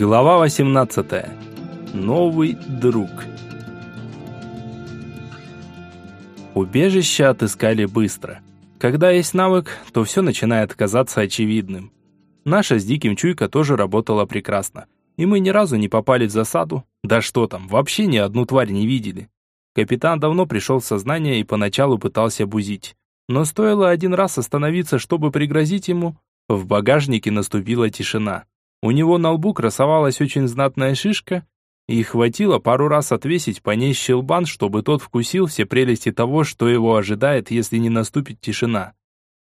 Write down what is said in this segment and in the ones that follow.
Глава 18. Новый друг. Убежище отыскали быстро. Когда есть навык, то все начинает казаться очевидным. Наша с Диким чуйка тоже работала прекрасно. И мы ни разу не попали в засаду. Да что там, вообще ни одну тварь не видели. Капитан давно пришел в сознание и поначалу пытался бузить. Но стоило один раз остановиться, чтобы пригрозить ему, в багажнике наступила тишина. У него на лбу красовалась очень знатная шишка, и хватило пару раз отвесить по ней щелбан, чтобы тот вкусил все прелести того, что его ожидает, если не наступит тишина.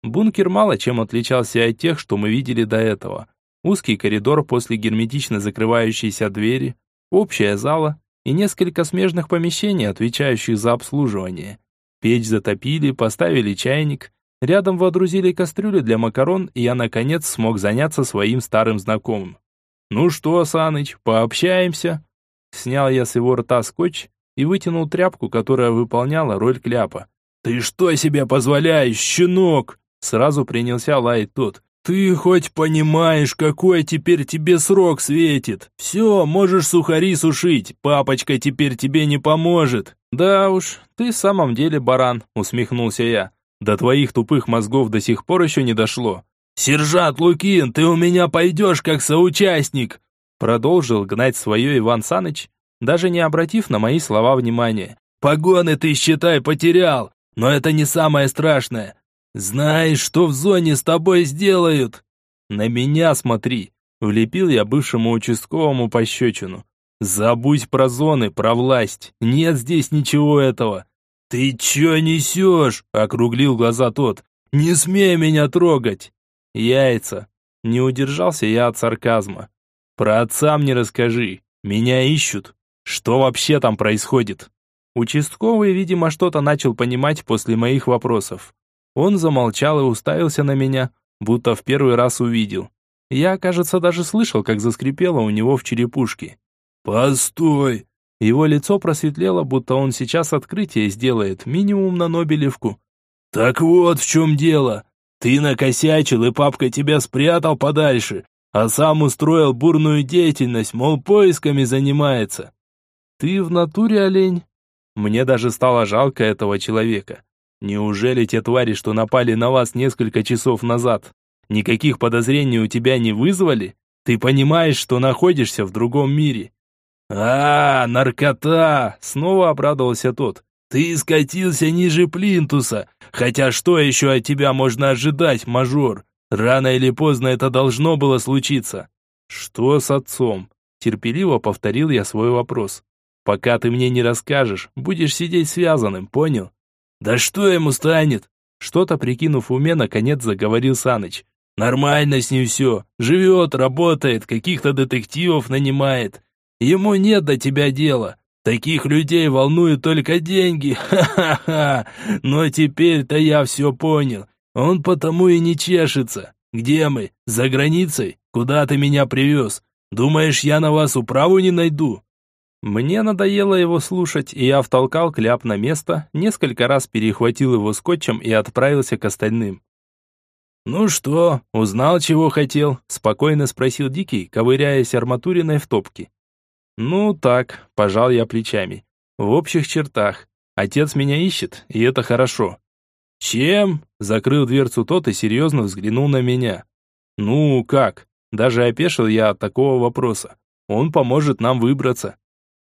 Бункер мало чем отличался от тех, что мы видели до этого. Узкий коридор после герметично закрывающейся двери, общая зала и несколько смежных помещений, отвечающих за обслуживание. Печь затопили, поставили чайник, Рядом водрузили кастрюли для макарон, и я, наконец, смог заняться своим старым знакомым. «Ну что, Саныч, пообщаемся?» Снял я с его рта скотч и вытянул тряпку, которая выполняла роль кляпа. «Ты что себе позволяешь, щенок?» Сразу принялся лаять тот. «Ты хоть понимаешь, какой теперь тебе срок светит? Все, можешь сухари сушить, папочка теперь тебе не поможет». «Да уж, ты в самом деле баран», усмехнулся я. До твоих тупых мозгов до сих пор еще не дошло. «Сержант Лукин, ты у меня пойдешь как соучастник!» Продолжил гнать свое Иван Саныч, даже не обратив на мои слова внимания. «Погоны ты, считай, потерял, но это не самое страшное. Знаешь, что в зоне с тобой сделают?» «На меня смотри!» Влепил я бывшему участковому пощечину. «Забудь про зоны, про власть. Нет здесь ничего этого. «Ты чё несёшь?» — округлил глаза тот. «Не смей меня трогать!» «Яйца!» Не удержался я от сарказма. «Про отца мне расскажи. Меня ищут. Что вообще там происходит?» Участковый, видимо, что-то начал понимать после моих вопросов. Он замолчал и уставился на меня, будто в первый раз увидел. Я, кажется, даже слышал, как заскрипело у него в черепушке. «Постой!» Его лицо просветлело, будто он сейчас открытие сделает, минимум на Нобелевку. «Так вот в чем дело. Ты накосячил, и папка тебя спрятал подальше, а сам устроил бурную деятельность, мол, поисками занимается». «Ты в натуре олень?» Мне даже стало жалко этого человека. Неужели те твари, что напали на вас несколько часов назад, никаких подозрений у тебя не вызвали? Ты понимаешь, что находишься в другом мире?» «А, наркота!» — снова обрадовался тот. «Ты скатился ниже плинтуса. Хотя что еще от тебя можно ожидать, мажор? Рано или поздно это должно было случиться». «Что с отцом?» Терпеливо повторил я свой вопрос. «Пока ты мне не расскажешь, будешь сидеть связанным, понял?» «Да что ему станет?» Что-то прикинув уме, наконец заговорил Саныч. «Нормально с ним все. Живет, работает, каких-то детективов нанимает. Ему нет до тебя дела. Таких людей волнуют только деньги. Ха-ха-ха. Но теперь-то я все понял. Он потому и не чешется. Где мы? За границей? Куда ты меня привез? Думаешь, я на вас управу не найду?» Мне надоело его слушать, и я втолкал кляп на место, несколько раз перехватил его скотчем и отправился к остальным. «Ну что, узнал, чего хотел?» – спокойно спросил Дикий, ковыряясь арматуриной в топке. «Ну так», – пожал я плечами. «В общих чертах. Отец меня ищет, и это хорошо». «Чем?» – закрыл дверцу тот и серьезно взглянул на меня. «Ну, как?» Даже опешил я от такого вопроса. «Он поможет нам выбраться».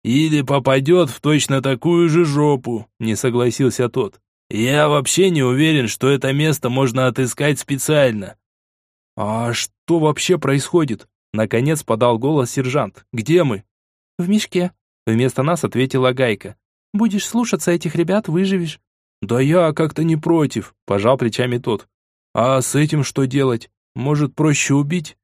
«Или попадет в точно такую же жопу», – не согласился тот. «Я вообще не уверен, что это место можно отыскать специально». «А что вообще происходит?» Наконец подал голос сержант. «Где мы?» «В мешке», — вместо нас ответила Гайка. «Будешь слушаться этих ребят, выживешь». «Да я как-то не против», — пожал плечами тот. «А с этим что делать? Может, проще убить?»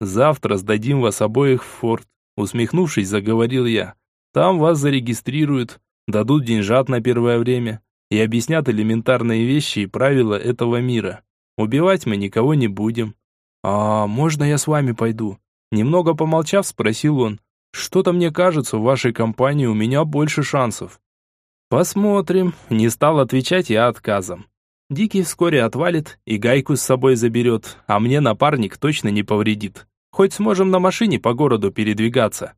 «Завтра сдадим вас обоих в форт», — усмехнувшись, заговорил я. «Там вас зарегистрируют, дадут деньжат на первое время и объяснят элементарные вещи и правила этого мира. Убивать мы никого не будем». «А можно я с вами пойду?» Немного помолчав, спросил он. Что-то мне кажется, в вашей компании у меня больше шансов. Посмотрим. Не стал отвечать я отказом. Дикий вскоре отвалит и гайку с собой заберет, а мне напарник точно не повредит. Хоть сможем на машине по городу передвигаться».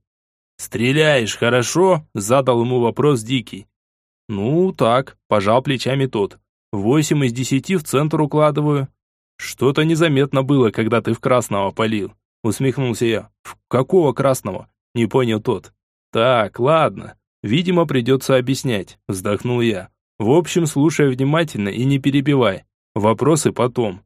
«Стреляешь, хорошо?» – задал ему вопрос Дикий. «Ну, так», – пожал плечами тот. «Восемь из десяти в центр укладываю». «Что-то незаметно было, когда ты в красного полил», – усмехнулся я. «В какого красного?» – не понял тот. «Так, ладно. Видимо, придется объяснять», – вздохнул я. «В общем, слушай внимательно и не перебивай. Вопросы потом».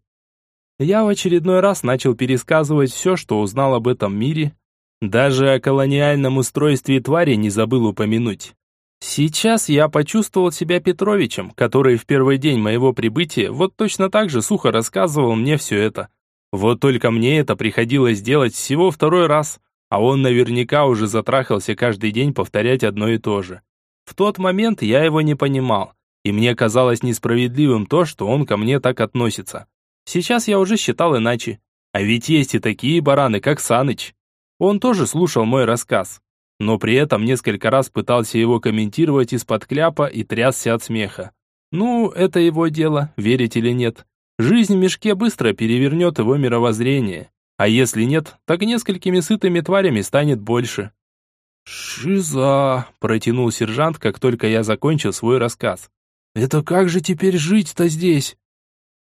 Я в очередной раз начал пересказывать все, что узнал об этом мире. Даже о колониальном устройстве твари не забыл упомянуть. Сейчас я почувствовал себя Петровичем, который в первый день моего прибытия вот точно так же сухо рассказывал мне все это. Вот только мне это приходилось делать всего второй раз, а он наверняка уже затрахался каждый день повторять одно и то же. В тот момент я его не понимал, и мне казалось несправедливым то, что он ко мне так относится. Сейчас я уже считал иначе. А ведь есть и такие бараны, как Саныч. Он тоже слушал мой рассказ, но при этом несколько раз пытался его комментировать из-под кляпа и трясся от смеха. Ну, это его дело, верить или нет. Жизнь в мешке быстро перевернет его мировоззрение. А если нет, так несколькими сытыми тварями станет больше. «Шиза!» – протянул сержант, как только я закончил свой рассказ. «Это как же теперь жить-то здесь?»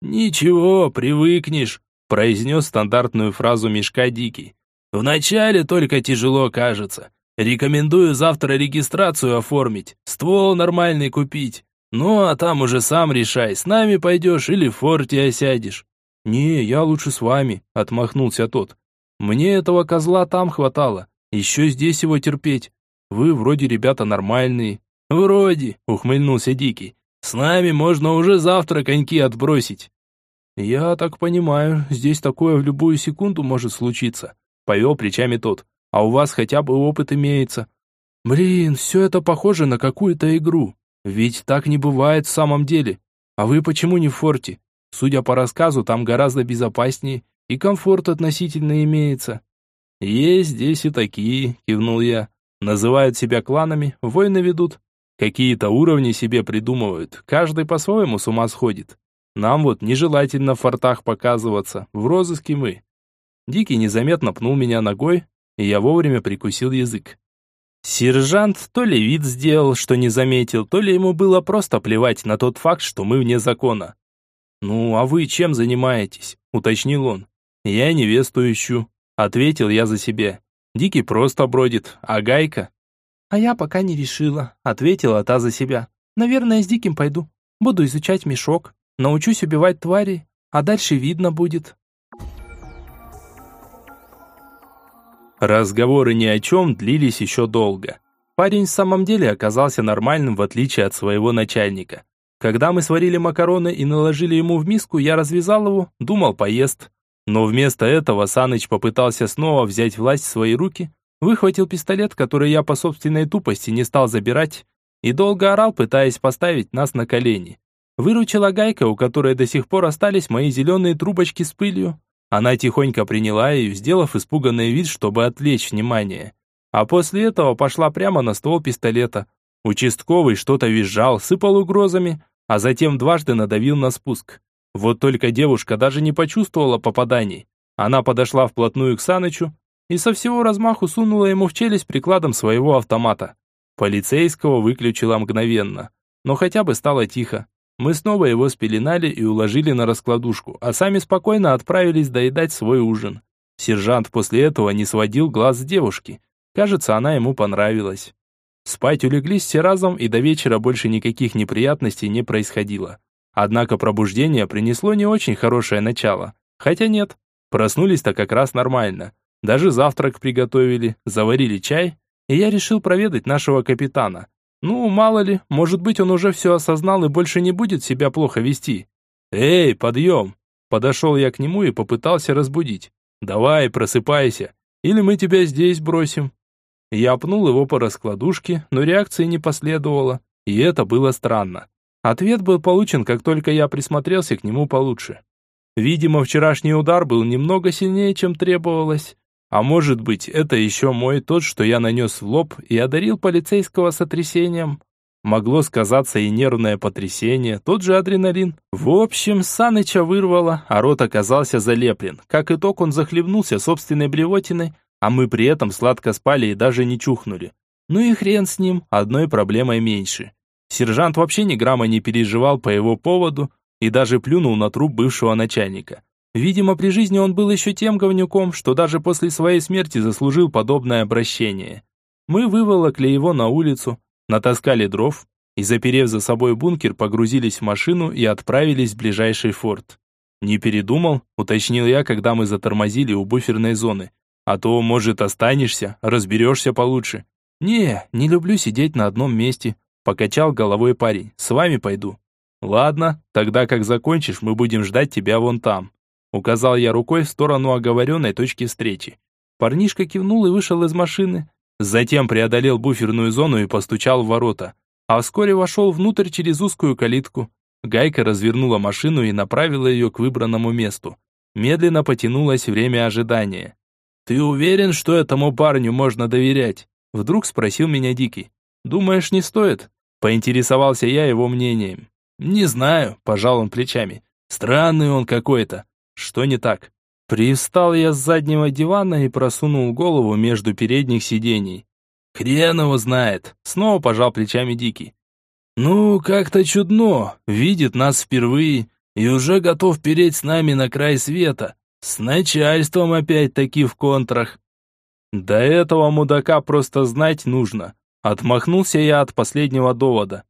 «Ничего, привыкнешь», – произнес стандартную фразу мешка Дикий. «Вначале только тяжело кажется. Рекомендую завтра регистрацию оформить, ствол нормальный купить. Ну, а там уже сам решай, с нами пойдешь или в форте осядешь». «Не, я лучше с вами», — отмахнулся тот. «Мне этого козла там хватало, еще здесь его терпеть. Вы вроде ребята нормальные». «Вроде», — ухмыльнулся Дикий. «С нами можно уже завтра коньки отбросить». «Я так понимаю, здесь такое в любую секунду может случиться», — повел плечами тот. «А у вас хотя бы опыт имеется». «Блин, все это похоже на какую-то игру. Ведь так не бывает в самом деле. А вы почему не в форте? Судя по рассказу, там гораздо безопаснее, и комфорт относительно имеется. Есть здесь и такие, кивнул я. Называют себя кланами, войны ведут. Какие-то уровни себе придумывают, каждый по-своему с ума сходит. Нам вот нежелательно в фортах показываться, в розыске мы. Дикий незаметно пнул меня ногой, и я вовремя прикусил язык. Сержант то ли вид сделал, что не заметил, то ли ему было просто плевать на тот факт, что мы вне закона. «Ну, а вы чем занимаетесь?» – уточнил он. «Я невесту ищу», – ответил я за себя. «Дикий просто бродит, а Гайка?» «А я пока не решила», – ответила та за себя. «Наверное, с Диким пойду. Буду изучать мешок, научусь убивать твари, а дальше видно будет». Разговоры ни о чем длились еще долго. Парень в самом деле оказался нормальным, в отличие от своего начальника. Когда мы сварили макароны и наложили ему в миску, я развязал его, думал, поест. Но вместо этого Саныч попытался снова взять власть в свои руки, выхватил пистолет, который я по собственной тупости не стал забирать, и долго орал, пытаясь поставить нас на колени. Выручила гайка, у которой до сих пор остались мои зеленые трубочки с пылью. Она тихонько приняла ее, сделав испуганный вид, чтобы отвлечь внимание. А после этого пошла прямо на ствол пистолета, Участковый что-то визжал, сыпал угрозами, а затем дважды надавил на спуск. Вот только девушка даже не почувствовала попаданий. Она подошла вплотную к Санычу и со всего размаху сунула ему в челюсть прикладом своего автомата. Полицейского выключила мгновенно, но хотя бы стало тихо. Мы снова его спеленали и уложили на раскладушку, а сами спокойно отправились доедать свой ужин. Сержант после этого не сводил глаз с девушки. Кажется, она ему понравилась. Спать улеглись все разом, и до вечера больше никаких неприятностей не происходило. Однако пробуждение принесло не очень хорошее начало. Хотя нет, проснулись-то как раз нормально. Даже завтрак приготовили, заварили чай, и я решил проведать нашего капитана. Ну, мало ли, может быть, он уже все осознал и больше не будет себя плохо вести. «Эй, подъем!» Подошел я к нему и попытался разбудить. «Давай, просыпайся, или мы тебя здесь бросим». Я пнул его по раскладушке, но реакции не последовало, и это было странно. Ответ был получен, как только я присмотрелся к нему получше. Видимо, вчерашний удар был немного сильнее, чем требовалось. А может быть, это еще мой тот, что я нанес в лоб и одарил полицейского сотрясением. Могло сказаться и нервное потрясение, тот же адреналин. В общем, Саныча вырвало, а рот оказался залеплен. Как итог, он захлебнулся собственной блевотиной, а мы при этом сладко спали и даже не чухнули. Ну и хрен с ним, одной проблемой меньше. Сержант вообще ни грамма не переживал по его поводу и даже плюнул на труп бывшего начальника. Видимо, при жизни он был еще тем говнюком, что даже после своей смерти заслужил подобное обращение. Мы выволокли его на улицу, натаскали дров и, заперев за собой бункер, погрузились в машину и отправились в ближайший форт. «Не передумал?» – уточнил я, когда мы затормозили у буферной зоны. «А то, может, останешься, разберешься получше». «Не, не люблю сидеть на одном месте», – покачал головой парень. «С вами пойду». «Ладно, тогда как закончишь, мы будем ждать тебя вон там». Указал я рукой в сторону оговоренной точки встречи. Парнишка кивнул и вышел из машины, Затем преодолел буферную зону и постучал в ворота. А вскоре вошел внутрь через узкую калитку. Гайка развернула машину и направила ее к выбранному месту. Медленно потянулось время ожидания. «Ты уверен, что этому парню можно доверять?» Вдруг спросил меня Дикий. «Думаешь, не стоит?» Поинтересовался я его мнением. «Не знаю», – пожал он плечами. «Странный он какой-то». «Что не так?» Привстал я с заднего дивана и просунул голову между передних сидений. «Хрен его знает!» Снова пожал плечами Дикий. «Ну, как-то чудно. Видит нас впервые и уже готов переть с нами на край света. С начальством опять-таки в контрах». «До этого мудака просто знать нужно». Отмахнулся я от последнего довода.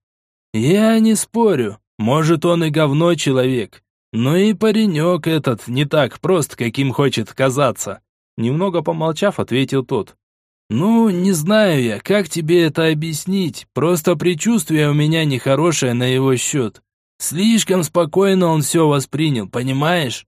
«Я не спорю. Может, он и говно человек. «Ну и паренек этот не так прост, каким хочет казаться», немного помолчав, ответил тот. «Ну, не знаю я, как тебе это объяснить, просто предчувствие у меня нехорошее на его счет. Слишком спокойно он все воспринял, понимаешь?»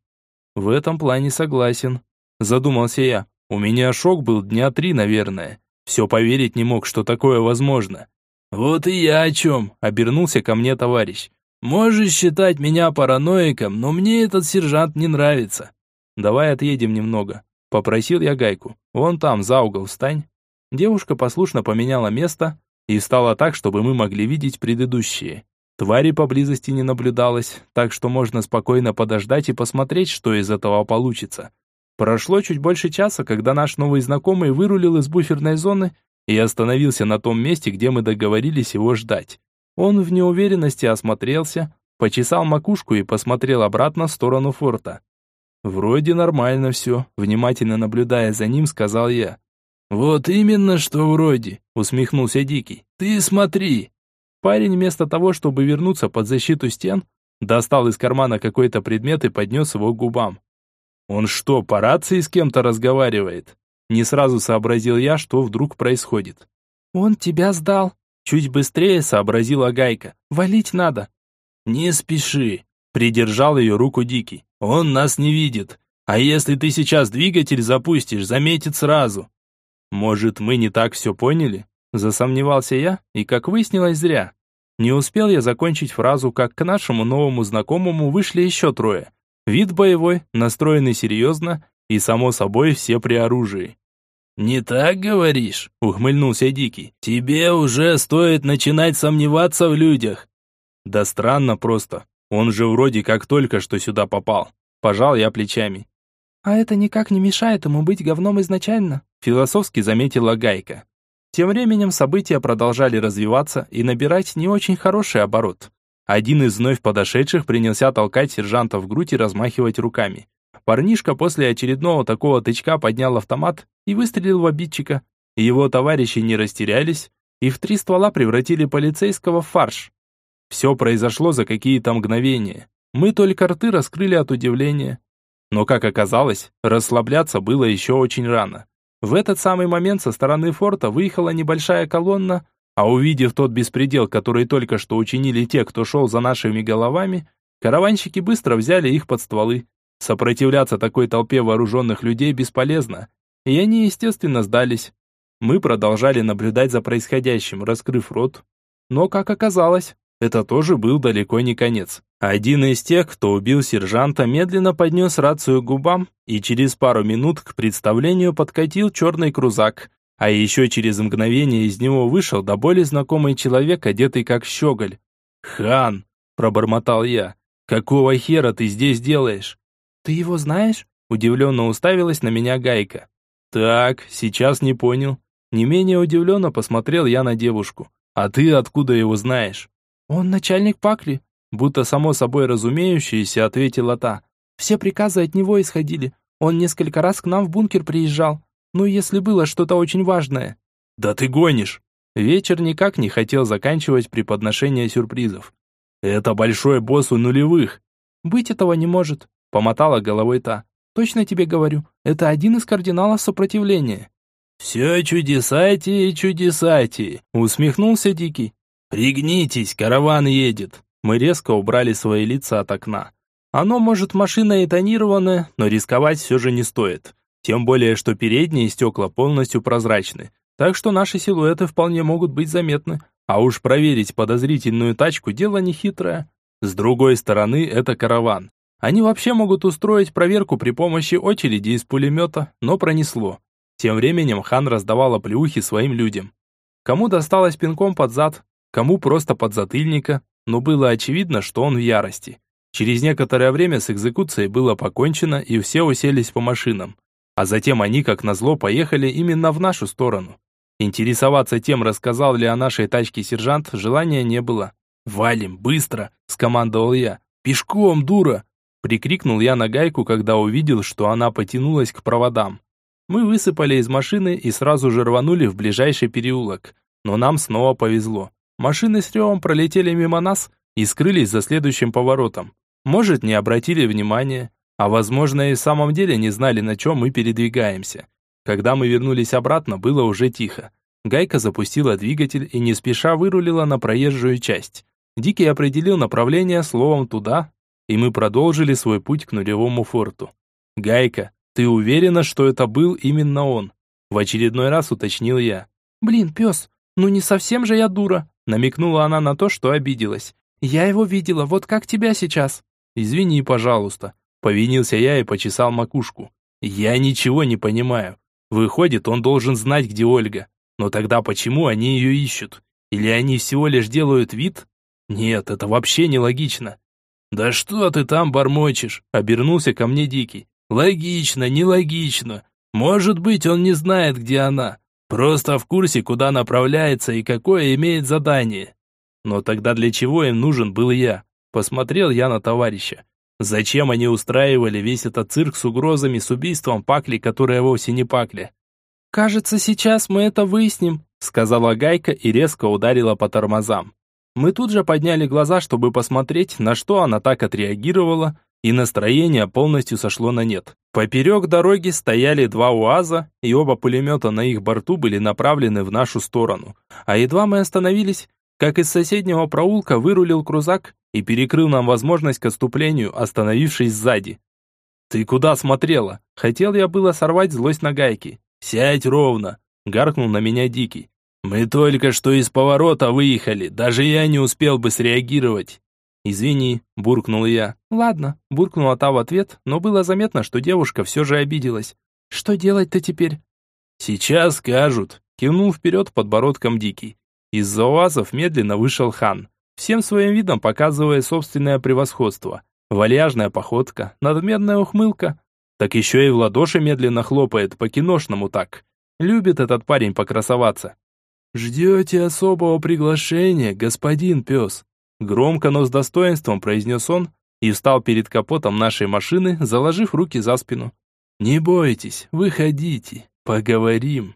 «В этом плане согласен», задумался я. «У меня шок был дня три, наверное. Все поверить не мог, что такое возможно». «Вот и я о чем», обернулся ко мне товарищ. Можешь считать меня параноиком, но мне этот сержант не нравится. Давай отъедем немного. Попросил я Гайку. Вон там, за угол встань. Девушка послушно поменяла место и встала так, чтобы мы могли видеть предыдущие. Твари поблизости не наблюдалось, так что можно спокойно подождать и посмотреть, что из этого получится. Прошло чуть больше часа, когда наш новый знакомый вырулил из буферной зоны и остановился на том месте, где мы договорились его ждать. Он в неуверенности осмотрелся, почесал макушку и посмотрел обратно в сторону форта. «Вроде нормально все», внимательно наблюдая за ним, сказал я. «Вот именно, что вроде», усмехнулся Дикий. «Ты смотри». Парень вместо того, чтобы вернуться под защиту стен, достал из кармана какой-то предмет и поднес его к губам. «Он что, по рации с кем-то разговаривает?» Не сразу сообразил я, что вдруг происходит. «Он тебя сдал», Чуть быстрее сообразила Гайка. «Валить надо». «Не спеши», — придержал ее руку Дикий. «Он нас не видит. А если ты сейчас двигатель запустишь, заметит сразу». «Может, мы не так все поняли?» Засомневался я, и, как выяснилось, зря. Не успел я закончить фразу, как к нашему новому знакомому вышли еще трое. Вид боевой, настроенный серьезно, и, само собой, все при оружии. «Не так говоришь?» — ухмыльнулся Дикий. «Тебе уже стоит начинать сомневаться в людях». «Да странно просто. Он же вроде как только что сюда попал». Пожал я плечами. «А это никак не мешает ему быть говном изначально», — философски заметила Гайка. Тем временем события продолжали развиваться и набирать не очень хороший оборот. Один из вновь подошедших принялся толкать сержанта в грудь и размахивать руками. Парнишка после очередного такого тычка поднял автомат и выстрелил в обидчика. Его товарищи не растерялись и в три ствола превратили полицейского в фарш. Все произошло за какие-то мгновения. Мы только рты раскрыли от удивления. Но, как оказалось, расслабляться было еще очень рано. В этот самый момент со стороны форта выехала небольшая колонна, а увидев тот беспредел, который только что учинили те, кто шел за нашими головами, караванщики быстро взяли их под стволы. Сопротивляться такой толпе вооруженных людей бесполезно, и они, естественно, сдались. Мы продолжали наблюдать за происходящим, раскрыв рот. Но, как оказалось, это тоже был далеко не конец. Один из тех, кто убил сержанта, медленно поднес рацию к губам, и через пару минут к представлению подкатил черный крузак, А еще через мгновение из него вышел до боли знакомый человек, одетый как щеголь. «Хан!» – пробормотал я. «Какого хера ты здесь делаешь?» «Ты его знаешь?» – удивленно уставилась на меня Гайка. «Так, сейчас не понял». Не менее удивленно посмотрел я на девушку. «А ты откуда его знаешь?» «Он начальник Пакли», будто само собой разумеющееся, ответила та. «Все приказы от него исходили. Он несколько раз к нам в бункер приезжал. Ну, если было что-то очень важное». «Да ты гонишь!» Вечер никак не хотел заканчивать при подношении сюрпризов. «Это большой босс у нулевых». «Быть этого не может», — помотала головой та. «Точно тебе говорю, это один из кардиналов сопротивления». «Все чудесати и чудесати», — усмехнулся Дикий. «Пригнитесь, караван едет». Мы резко убрали свои лица от окна. Оно, может, машина и тонированная, но рисковать все же не стоит. Тем более, что передние стекла полностью прозрачны. Так что наши силуэты вполне могут быть заметны. А уж проверить подозрительную тачку дело нехитрое. С другой стороны, это караван. Они вообще могут устроить проверку при помощи очереди из пулемета, но пронесло. Тем временем хан раздавал оплеухи своим людям. Кому досталось пинком под зад, кому просто под затыльника, но было очевидно, что он в ярости. Через некоторое время с экзекуцией было покончено, и все уселись по машинам. А затем они, как назло, поехали именно в нашу сторону. Интересоваться тем, рассказал ли о нашей тачке сержант, желания не было. «Валим, быстро!» – скомандовал я. «Пешком, дура!» – прикрикнул я на гайку, когда увидел, что она потянулась к проводам. Мы высыпали из машины и сразу же рванули в ближайший переулок. Но нам снова повезло. Машины с ревом пролетели мимо нас и скрылись за следующим поворотом. Может, не обратили внимания, а возможно и в самом деле не знали, на чем мы передвигаемся. Когда мы вернулись обратно, было уже тихо. Гайка запустила двигатель и не спеша вырулила на проезжую часть. Дикий определил направление словом «туда», и мы продолжили свой путь к нулевому форту. Гайка, «Ты уверена, что это был именно он?» В очередной раз уточнил я. «Блин, пес, ну не совсем же я дура!» Намекнула она на то, что обиделась. «Я его видела, вот как тебя сейчас!» «Извини, пожалуйста!» Повинился я и почесал макушку. «Я ничего не понимаю. Выходит, он должен знать, где Ольга. Но тогда почему они ее ищут? Или они всего лишь делают вид? Нет, это вообще нелогично». «Да что ты там бормочешь?» Обернулся ко мне Дикий. Логично, нелогично. Может быть, он не знает, где она. Просто в курсе, куда направляется и какое имеет задание. Но тогда для чего им нужен был я? Посмотрел я на товарища. Зачем они устраивали весь этот цирк с угрозами, с убийством Пакли, которая вовсе не Пакли? «Кажется, сейчас мы это выясним», сказала Гайка и резко ударила по тормозам. Мы тут же подняли глаза, чтобы посмотреть, на что она так отреагировала, и настроение полностью сошло на нет. Поперек дороги стояли два УАЗа, и оба пулемета на их борту были направлены в нашу сторону. А едва мы остановились, как из соседнего проулка вырулил крузак и перекрыл нам возможность к отступлению, остановившись сзади. «Ты куда смотрела?» Хотел я было сорвать злость на гайки. «Сядь ровно!» Гаркнул на меня Дикий. «Мы только что из поворота выехали, даже я не успел бы среагировать». «Извини», – буркнул я. «Ладно», – буркнула та в ответ, но было заметно, что девушка все же обиделась. «Что делать-то теперь?» «Сейчас скажут», – кивнул вперед подбородком Дикий. Из-за уазов медленно вышел хан, всем своим видом показывая собственное превосходство. Вальяжная походка, надменная ухмылка. Так еще и в ладоши медленно хлопает, по-киношному так. Любит этот парень покрасоваться. «Ждете особого приглашения, господин пес?» Громко, но с достоинством произнес он и встал перед капотом нашей машины, заложив руки за спину. «Не бойтесь, выходите, поговорим».